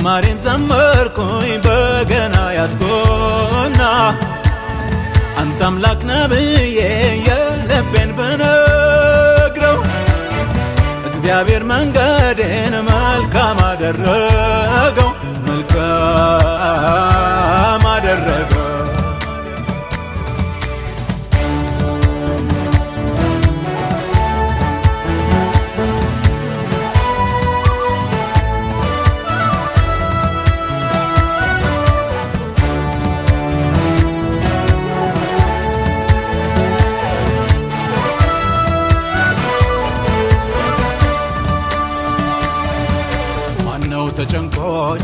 ዝማሬን ዘመርኩኝ በገና ያዝኩና አንተ አምላክ ነህ ብዬ የልቤን ብነግረው እግዚአብሔር መንገዴን መልካም አደረገው ማነው ተጨንቆ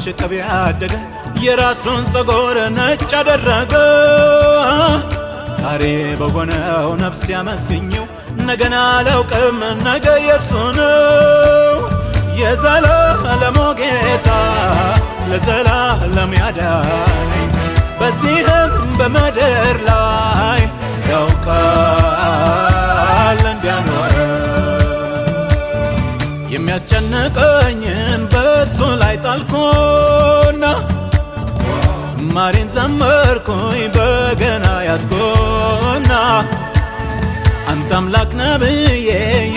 ሽቅብ ያደገ የራሱን ፀጉር ነጭ አደረገ። ዛሬ በሆነው ነፍስ ያመስግኘው ነገን አላውቅም ነገ የሱ ነው። የዘላለሙ ጌታ ለዘላለም ያዳነኝ በዚህም በምድር ላይ ያውቃል የሚያስጨንቀኝን በሱ ላይ ጣልኩና ዝማሬን ዘመርኩኝ በገና ያዝኩና አንተ አምላክ ነህ ብዬ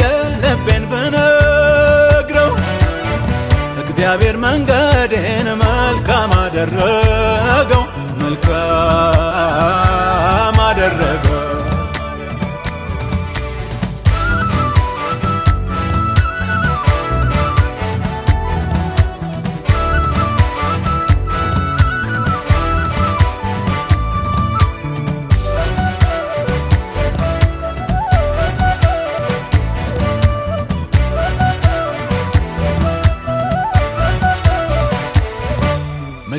የልቤን ብነግረው እግዚአብሔር መንገዴን መልካም አደረገው። መልካም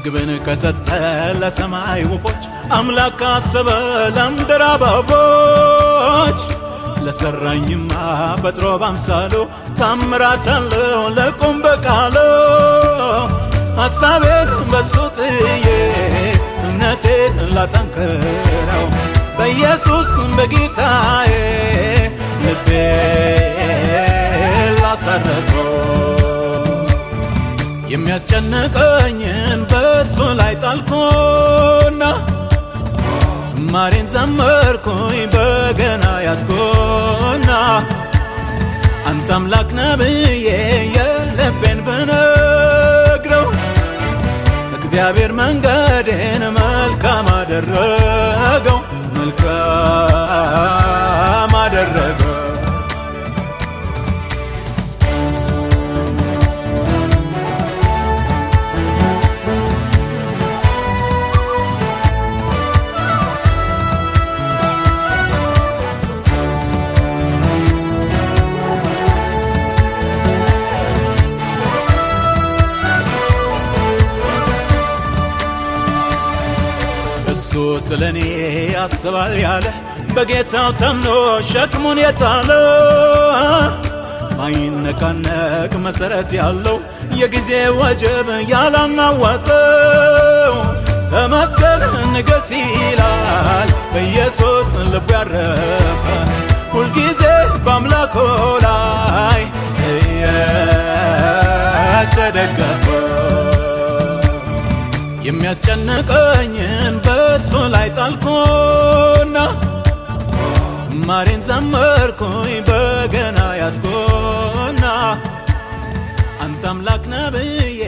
ምግብን ከሰጠ ለሰማይ ወፎች አምላክ ካሰበ ለምድር አበቦች። ለሰራኝማ ፈጥሮ ባምሳሉ ታምራት አለው ለቁም በቃሉ። ሐሳቤን በሱ ጥዬ እምነቴን ላጠንክረው። በኢየሱስ በጌታዬ ልቤ ላሳረፈው የሚያስጨንቀኝን በሱ ላይ ጣልኩና ዝማሬን ዘመርኩኝ በገና ያዝኩና አንተ አምላክ ነህ ብዬ የልቤን ብነግረው እግዚአብሔር መንገዴን መልካም አደረገው መልካም አደረገው ስለ እኔ ያስባል ያለ በጌታው ተምኖ ሸክሙን የጣለ ማይነቃነቅ መሰረት ያለው የጊዜ ወጀብ ያላናወጠው ተመስገን ንገስ ይላል። በኢየሱስ ልቡ ያረፈ ሁልጊዜ በአምላኮ ላይ እየተደገፈ የሚያስጨንቀኝን በሱ ላይ ጣልኩና ዝማሬን ዘመርኩኝ በገና ያዝኩና አንተ አምላክ ነህ ብዬ